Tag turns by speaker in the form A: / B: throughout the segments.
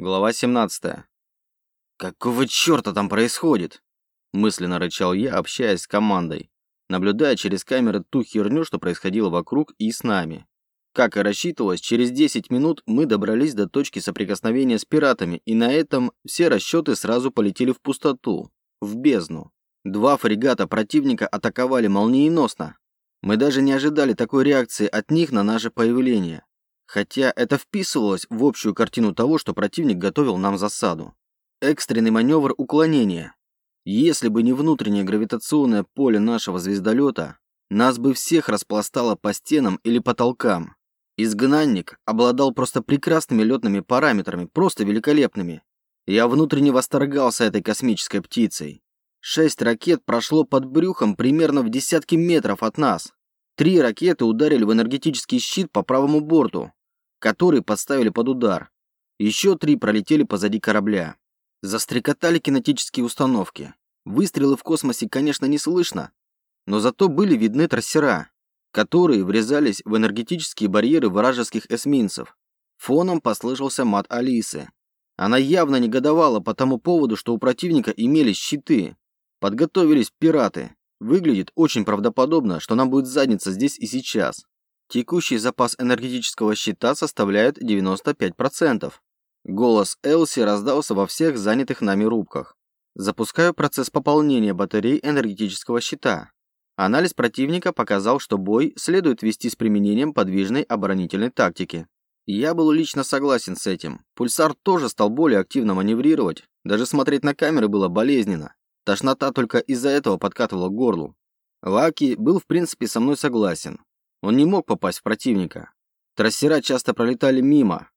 A: Глава 17. «Какого черта там происходит?» Мысленно рычал я, общаясь с командой, наблюдая через камеры ту херню, что происходило вокруг и с нами. Как и рассчитывалось, через 10 минут мы добрались до точки соприкосновения с пиратами, и на этом все расчеты сразу полетели в пустоту, в бездну. Два фрегата противника атаковали молниеносно. Мы даже не ожидали такой реакции от них на наше появление. Хотя это вписывалось в общую картину того, что противник готовил нам засаду. Экстренный маневр уклонения. Если бы не внутреннее гравитационное поле нашего звездолета, нас бы всех распластало по стенам или потолкам. Изгнанник обладал просто прекрасными летными параметрами, просто великолепными. Я внутренне восторгался этой космической птицей. Шесть ракет прошло под брюхом примерно в десятки метров от нас. Три ракеты ударили в энергетический щит по правому борту, который подставили под удар. Еще три пролетели позади корабля. Застрекотали кинетические установки. Выстрелы в космосе, конечно, не слышно, но зато были видны трассера, которые врезались в энергетические барьеры вражеских эсминцев. Фоном послышался мат Алисы. Она явно негодовала по тому поводу, что у противника имелись щиты. Подготовились пираты. Выглядит очень правдоподобно, что нам будет задница здесь и сейчас. Текущий запас энергетического щита составляет 95%. Голос Элси раздался во всех занятых нами рубках. Запускаю процесс пополнения батарей энергетического щита. Анализ противника показал, что бой следует вести с применением подвижной оборонительной тактики. Я был лично согласен с этим. Пульсар тоже стал более активно маневрировать. Даже смотреть на камеры было болезненно. Тошнота только из-за этого подкатывала к горлу. Лаки был в принципе со мной согласен. Он не мог попасть в противника. Трассера часто пролетали мимо,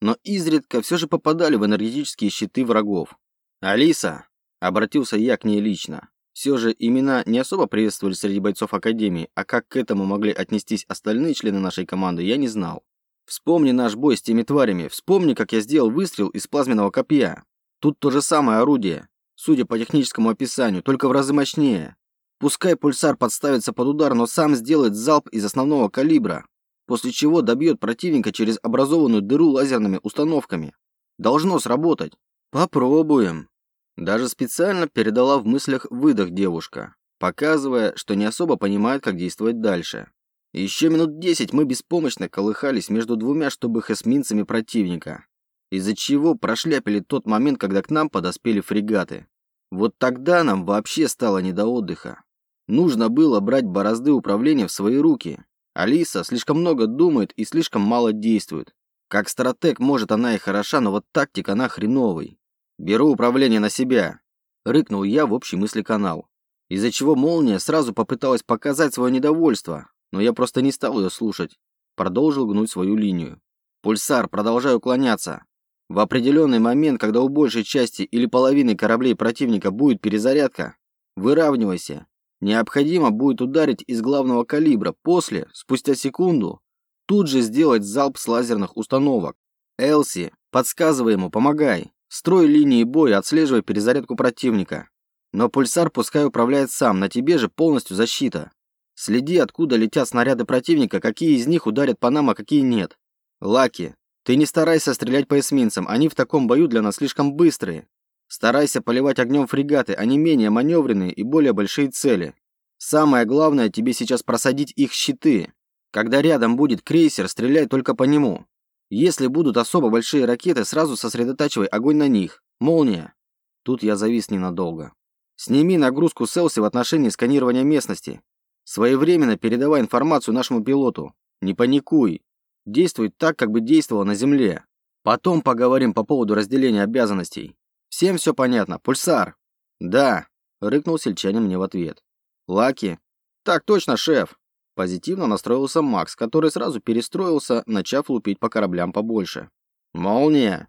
A: но изредка все же попадали в энергетические щиты врагов. «Алиса!» – обратился я к ней лично. Все же имена не особо приветствовали среди бойцов Академии, а как к этому могли отнестись остальные члены нашей команды, я не знал. Вспомни наш бой с теми тварями, вспомни, как я сделал выстрел из плазменного копья. Тут то же самое орудие, судя по техническому описанию, только в разы мощнее. Пускай пульсар подставится под удар, но сам сделает залп из основного калибра, после чего добьет противника через образованную дыру лазерными установками. Должно сработать. Попробуем. Даже специально передала в мыслях выдох девушка, показывая, что не особо понимает, как действовать дальше. Еще минут десять мы беспомощно колыхались между двумя штабых эсминцами противника, из-за чего прошляпили тот момент, когда к нам подоспели фрегаты. Вот тогда нам вообще стало не до отдыха. Нужно было брать борозды управления в свои руки. Алиса слишком много думает и слишком мало действует. Как стратег, может, она и хороша, но вот тактик она хреновый. Беру управление на себя. Рыкнул я в общий мысли-канал. Из-за чего молния сразу попыталась показать свое недовольство, но я просто не стал ее слушать. Продолжил гнуть свою линию. Пульсар, продолжай уклоняться. В определенный момент, когда у большей части или половины кораблей противника будет перезарядка, выравнивайся Необходимо будет ударить из главного калибра, после, спустя секунду, тут же сделать залп с лазерных установок. Элси, подсказывай ему, помогай. Строй линии боя, отслеживай перезарядку противника. Но пульсар пускай управляет сам, на тебе же полностью защита. Следи, откуда летят снаряды противника, какие из них ударят по нам, а какие нет. Лаки, ты не старайся стрелять по эсминцам, они в таком бою для нас слишком быстрые. Старайся поливать огнем фрегаты, они менее маневренные и более большие цели. Самое главное тебе сейчас просадить их щиты. Когда рядом будет крейсер, стреляй только по нему. Если будут особо большие ракеты, сразу сосредотачивай огонь на них. Молния. Тут я завис ненадолго. Сними нагрузку Селси в отношении сканирования местности. Своевременно передавай информацию нашему пилоту. Не паникуй. Действуй так, как бы действовал на Земле. Потом поговорим по поводу разделения обязанностей. Всем все понятно. Пульсар. Да, рыкнул сельчанин мне в ответ. Лаки. Так точно, шеф. Позитивно настроился Макс, который сразу перестроился, начав лупить по кораблям побольше. Молния.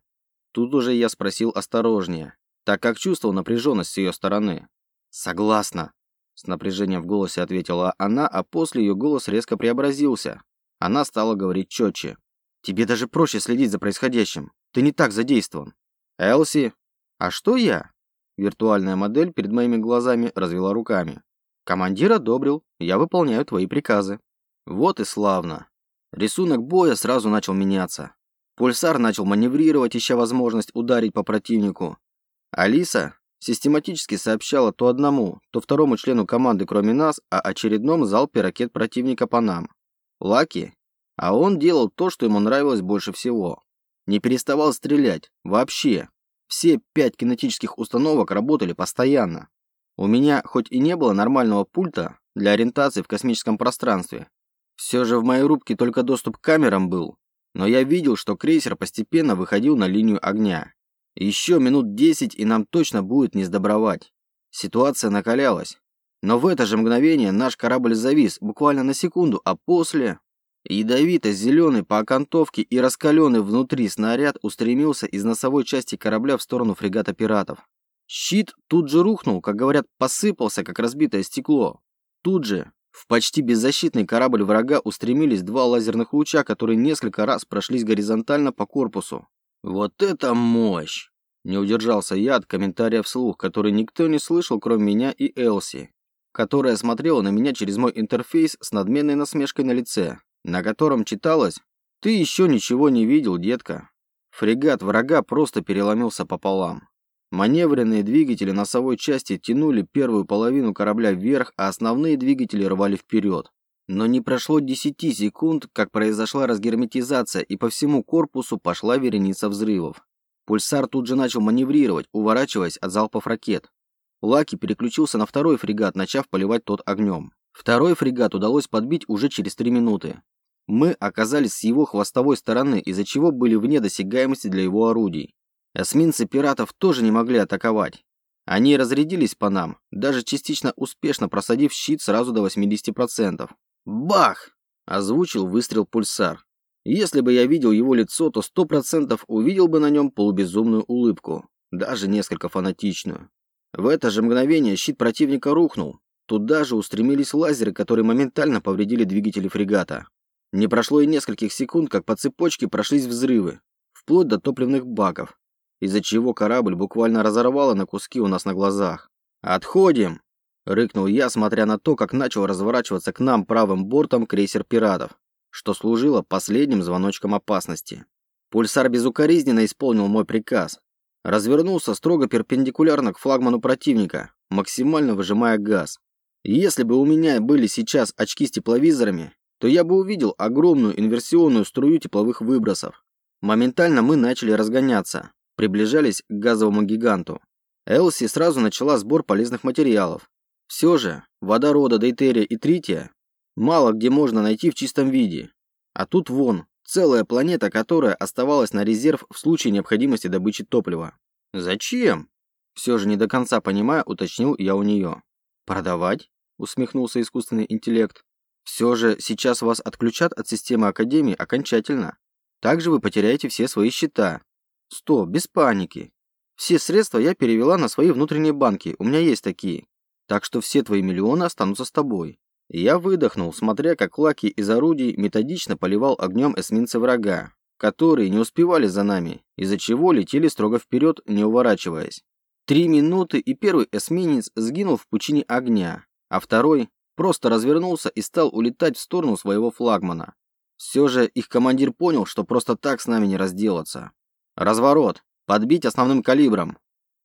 A: Тут уже я спросил осторожнее, так как чувствовал напряженность с ее стороны. Согласна. С напряжением в голосе ответила она, а после ее голос резко преобразился. Она стала говорить четче. Тебе даже проще следить за происходящим. Ты не так задействован. Элси, а что я? Виртуальная модель перед моими глазами развела руками. Командир одобрил, я выполняю твои приказы. Вот и славно. Рисунок боя сразу начал меняться. Пульсар начал маневрировать, ища возможность ударить по противнику. Алиса систематически сообщала то одному, то второму члену команды, кроме нас, о очередном залпе ракет противника по нам. Лаки, а он делал то, что ему нравилось больше всего. Не переставал стрелять. Вообще. Все пять кинетических установок работали постоянно. У меня хоть и не было нормального пульта для ориентации в космическом пространстве, все же в моей рубке только доступ к камерам был, но я видел, что крейсер постепенно выходил на линию огня. Еще минут десять, и нам точно будет не сдобровать. Ситуация накалялась. Но в это же мгновение наш корабль завис, буквально на секунду, а после... Ядовито-зеленый по окантовке и раскаленный внутри снаряд устремился из носовой части корабля в сторону фрегата пиратов. Щит тут же рухнул, как говорят, посыпался, как разбитое стекло. Тут же в почти беззащитный корабль врага устремились два лазерных луча, которые несколько раз прошлись горизонтально по корпусу. Вот это мощь! Не удержался я от комментария вслух, который никто не слышал, кроме меня и Элси, которая смотрела на меня через мой интерфейс с надменной насмешкой на лице на котором читалось «Ты еще ничего не видел, детка». Фрегат врага просто переломился пополам. Маневренные двигатели носовой части тянули первую половину корабля вверх, а основные двигатели рвали вперед. Но не прошло 10 секунд, как произошла разгерметизация, и по всему корпусу пошла вереница взрывов. Пульсар тут же начал маневрировать, уворачиваясь от залпов ракет. Лаки переключился на второй фрегат, начав поливать тот огнем. Второй фрегат удалось подбить уже через 3 минуты. Мы оказались с его хвостовой стороны, из-за чего были вне досягаемости для его орудий. Эсминцы пиратов тоже не могли атаковать. Они разрядились по нам, даже частично успешно просадив щит сразу до 80%. «Бах!» – озвучил выстрел пульсар. Если бы я видел его лицо, то 100% увидел бы на нем полубезумную улыбку, даже несколько фанатичную. В это же мгновение щит противника рухнул. Туда же устремились лазеры, которые моментально повредили двигатели фрегата. Не прошло и нескольких секунд, как по цепочке прошлись взрывы, вплоть до топливных баков, из-за чего корабль буквально разорвало на куски у нас на глазах. «Отходим!» – рыкнул я, смотря на то, как начал разворачиваться к нам правым бортом крейсер пиратов, что служило последним звоночком опасности. Пульсар безукоризненно исполнил мой приказ. Развернулся строго перпендикулярно к флагману противника, максимально выжимая газ. Если бы у меня были сейчас очки с тепловизорами, то я бы увидел огромную инверсионную струю тепловых выбросов. Моментально мы начали разгоняться, приближались к газовому гиганту. Элси сразу начала сбор полезных материалов. Все же, водорода, дейтерия и трития мало где можно найти в чистом виде. А тут вон, целая планета, которая оставалась на резерв в случае необходимости добычи топлива. Зачем? Все же не до конца понимая, уточнил я у нее. Продавать? Усмехнулся искусственный интеллект. Все же сейчас вас отключат от системы Академии окончательно. Также вы потеряете все свои счета. Стоп, без паники. Все средства я перевела на свои внутренние банки, у меня есть такие. Так что все твои миллионы останутся с тобой. Я выдохнул, смотря как Лаки из орудий методично поливал огнем эсминцы врага, которые не успевали за нами, из-за чего летели строго вперед, не уворачиваясь. Три минуты, и первый эсминец сгинул в пучине огня, а второй просто развернулся и стал улетать в сторону своего флагмана. Все же их командир понял, что просто так с нами не разделаться. «Разворот! Подбить основным калибром!»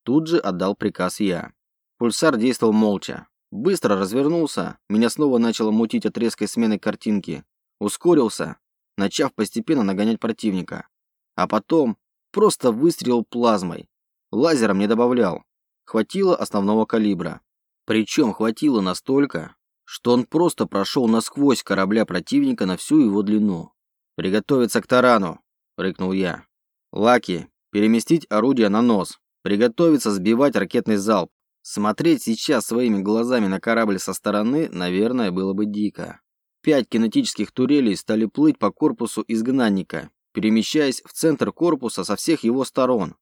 A: Тут же отдал приказ я. Пульсар действовал молча. Быстро развернулся, меня снова начало мутить от резкой смены картинки. Ускорился, начав постепенно нагонять противника. А потом просто выстрелил плазмой. Лазером не добавлял. Хватило основного калибра. Причем хватило настолько, что он просто прошел насквозь корабля противника на всю его длину. «Приготовиться к тарану!» – рыкнул я. «Лаки, переместить орудие на нос. Приготовиться сбивать ракетный залп. Смотреть сейчас своими глазами на корабль со стороны, наверное, было бы дико. Пять кинетических турелей стали плыть по корпусу изгнанника, перемещаясь в центр корпуса со всех его сторон,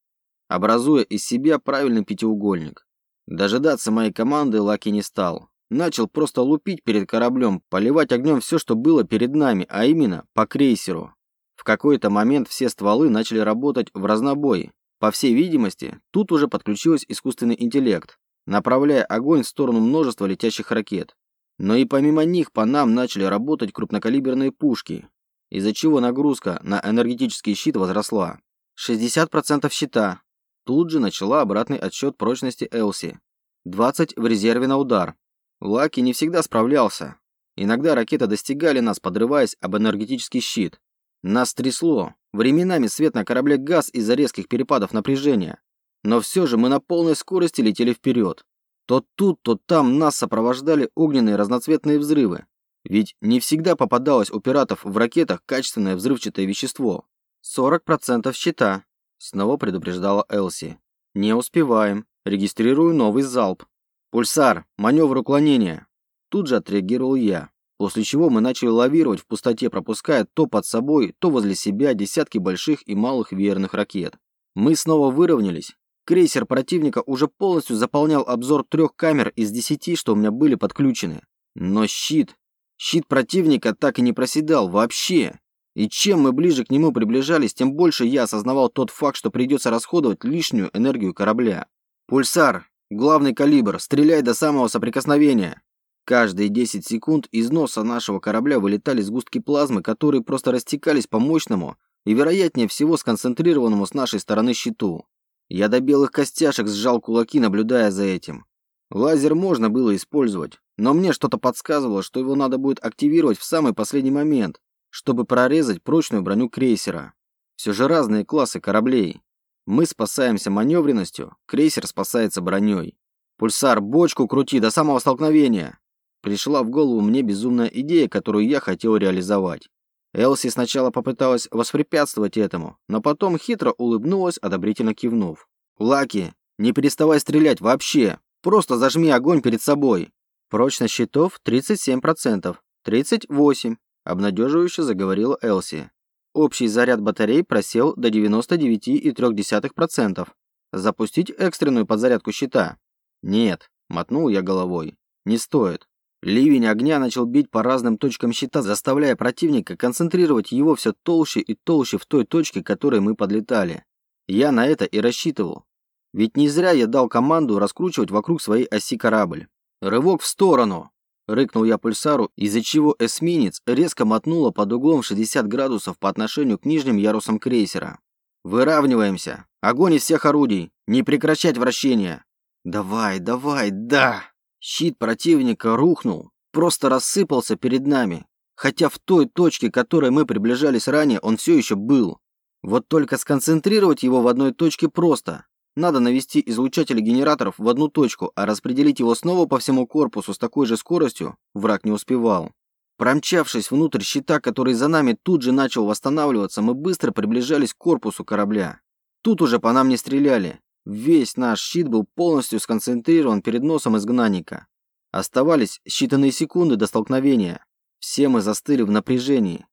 A: образуя из себя правильный пятиугольник. Дожидаться моей команды Лаки не стал. Начал просто лупить перед кораблем, поливать огнем все, что было перед нами, а именно по крейсеру. В какой-то момент все стволы начали работать в разнобой. По всей видимости, тут уже подключился искусственный интеллект, направляя огонь в сторону множества летящих ракет. Но и помимо них по нам начали работать крупнокалиберные пушки. из-за чего нагрузка на энергетический щит возросла. 60% щита. Тут же начала обратный отсчет прочности Элси. 20 в резерве на удар. Лаки не всегда справлялся. Иногда ракеты достигали нас, подрываясь об энергетический щит. Нас трясло. Временами свет на корабле газ из-за резких перепадов напряжения. Но все же мы на полной скорости летели вперед. То тут, то там нас сопровождали огненные разноцветные взрывы. Ведь не всегда попадалось у пиратов в ракетах качественное взрывчатое вещество. 40% щита, снова предупреждала Элси. Не успеваем. Регистрирую новый залп. Пульсар, маневр уклонения. Тут же отреагировал я. После чего мы начали лавировать в пустоте, пропуская то под собой, то возле себя десятки больших и малых веерных ракет. Мы снова выровнялись. Крейсер противника уже полностью заполнял обзор трех камер из десяти, что у меня были подключены. Но щит... Щит противника так и не проседал вообще. И чем мы ближе к нему приближались, тем больше я осознавал тот факт, что придется расходовать лишнюю энергию корабля. «Пульсар, главный калибр, стреляй до самого соприкосновения!» Каждые 10 секунд из носа нашего корабля вылетали сгустки плазмы, которые просто растекались по мощному и, вероятнее всего, сконцентрированному с нашей стороны щиту. Я до белых костяшек сжал кулаки, наблюдая за этим. Лазер можно было использовать, но мне что-то подсказывало, что его надо будет активировать в самый последний момент, чтобы прорезать прочную броню крейсера. Все же разные классы кораблей. Мы спасаемся маневренностью, крейсер спасается броней. Пульсар, бочку крути до самого столкновения. Пришла в голову мне безумная идея, которую я хотел реализовать. Элси сначала попыталась воспрепятствовать этому, но потом хитро улыбнулась, одобрительно кивнув. «Лаки, не переставай стрелять вообще! Просто зажми огонь перед собой!» «Прочность щитов 37%, 38%, обнадеживающе заговорила Элси. Общий заряд батарей просел до 99,3%. Запустить экстренную подзарядку щита? Нет, мотнул я головой. Не стоит. Ливень огня начал бить по разным точкам щита, заставляя противника концентрировать его все толще и толще в той точке, к которой мы подлетали. Я на это и рассчитывал. Ведь не зря я дал команду раскручивать вокруг своей оси корабль. «Рывок в сторону!» – рыкнул я пульсару, из-за чего эсминец резко мотнуло под углом 60 градусов по отношению к нижним ярусам крейсера. «Выравниваемся! Огонь из всех орудий! Не прекращать вращение!» «Давай, давай, да!» Щит противника рухнул, просто рассыпался перед нами, хотя в той точке, к которой мы приближались ранее, он все еще был. Вот только сконцентрировать его в одной точке просто. Надо навести излучатели генераторов в одну точку, а распределить его снова по всему корпусу с такой же скоростью враг не успевал. Промчавшись внутрь щита, который за нами тут же начал восстанавливаться, мы быстро приближались к корпусу корабля. Тут уже по нам не стреляли. Весь наш щит был полностью сконцентрирован перед носом изгнанника. Оставались считанные секунды до столкновения. Все мы застыли в напряжении.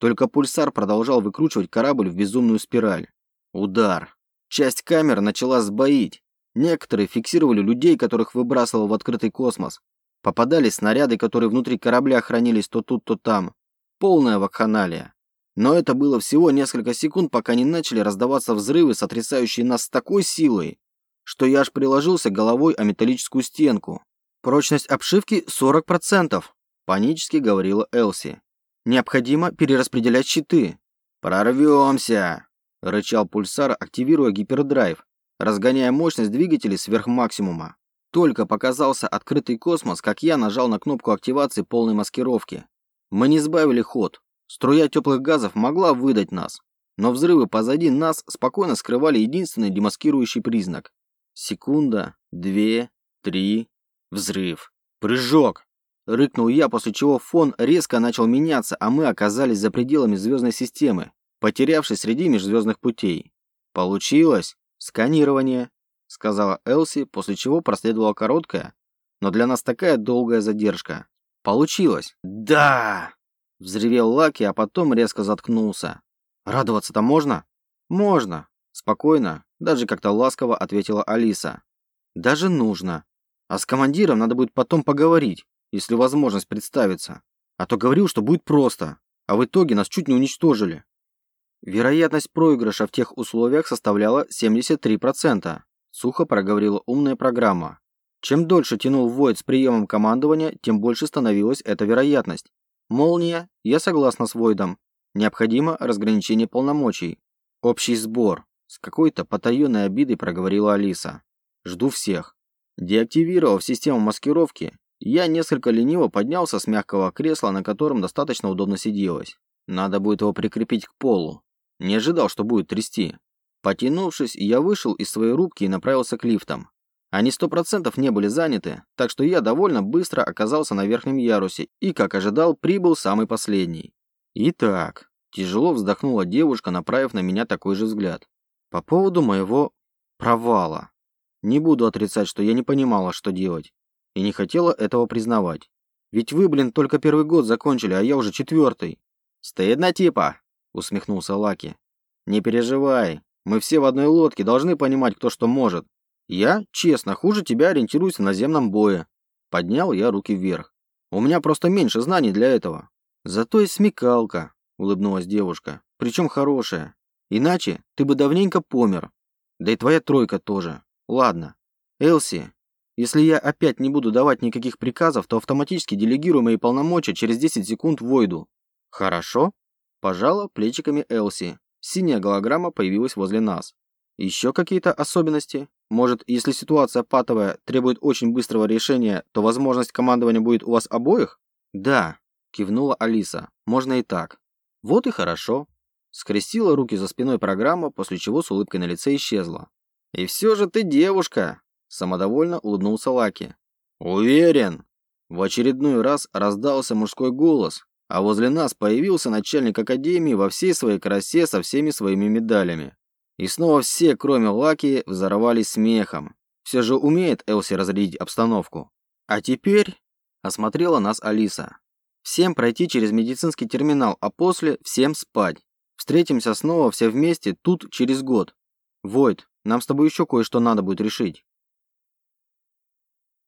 A: Только пульсар продолжал выкручивать корабль в безумную спираль. Удар. Часть камер начала сбоить. Некоторые фиксировали людей, которых выбрасывал в открытый космос. Попадались снаряды, которые внутри корабля хранились то тут, то там. Полная вакханалия. Но это было всего несколько секунд, пока не начали раздаваться взрывы, сотрясающие нас с такой силой, что я аж приложился головой о металлическую стенку. Прочность обшивки 40%, панически говорила Элси. Необходимо перераспределять щиты. Прорвемся, рычал пульсар, активируя гипердрайв, разгоняя мощность двигателей сверх максимума. Только показался открытый космос, как я нажал на кнопку активации полной маскировки. Мы не сбавили ход, Струя теплых газов могла выдать нас, но взрывы позади нас спокойно скрывали единственный демаскирующий признак. Секунда, две, три, взрыв, прыжок. Рыкнул я, после чего фон резко начал меняться, а мы оказались за пределами звездной системы, потерявшись среди межзвездных путей. Получилось сканирование, сказала Элси, после чего проследовала короткая, но для нас такая долгая задержка. Получилось. Да! Взревел Лаки, а потом резко заткнулся. «Радоваться-то можно?» «Можно», – спокойно, даже как-то ласково ответила Алиса. «Даже нужно. А с командиром надо будет потом поговорить, если возможность представится. А то говорил, что будет просто, а в итоге нас чуть не уничтожили». Вероятность проигрыша в тех условиях составляла 73%, сухо проговорила умная программа. Чем дольше тянул Войд с приемом командования, тем больше становилась эта вероятность. Молния, я согласна с Войдом. Необходимо разграничение полномочий. Общий сбор. С какой-то потаенной обидой проговорила Алиса. Жду всех. Деактивировав систему маскировки, я несколько лениво поднялся с мягкого кресла, на котором достаточно удобно сиделось. Надо будет его прикрепить к полу. Не ожидал, что будет трясти. Потянувшись, я вышел из своей рубки и направился к лифтам. Они сто процентов не были заняты, так что я довольно быстро оказался на верхнем ярусе и, как ожидал, прибыл самый последний. Итак, тяжело вздохнула девушка, направив на меня такой же взгляд. По поводу моего провала. Не буду отрицать, что я не понимала, что делать и не хотела этого признавать. Ведь вы, блин, только первый год закончили, а я уже четвертый. Стыдно типа, усмехнулся Лаки. Не переживай, мы все в одной лодке, должны понимать, кто что может. Я, честно, хуже тебя ориентируюсь в наземном бое. Поднял я руки вверх. У меня просто меньше знаний для этого. Зато и смекалка, улыбнулась девушка. Причем хорошая. Иначе ты бы давненько помер. Да и твоя тройка тоже. Ладно. Элси, если я опять не буду давать никаких приказов, то автоматически делегирую мои полномочия через 10 секунд Войду. Хорошо? Пожала плечиками Элси. Синяя голограмма появилась возле нас. Еще какие-то особенности? Может, если ситуация патовая требует очень быстрого решения, то возможность командования будет у вас обоих? Да, кивнула Алиса. Можно и так. Вот и хорошо. Скрестила руки за спиной программа, после чего с улыбкой на лице исчезла. И все же ты девушка, Самодовольно улыбнулся Лаки. «Уверен!» В очередной раз раздался мужской голос, а возле нас появился начальник академии во всей своей красе со всеми своими медалями. И снова все, кроме Лаки, взорвались смехом. Все же умеет Элси разрядить обстановку. А теперь осмотрела нас Алиса. Всем пройти через медицинский терминал, а после всем спать. Встретимся снова все вместе тут через год. Войд, нам с тобой еще кое-что надо будет решить.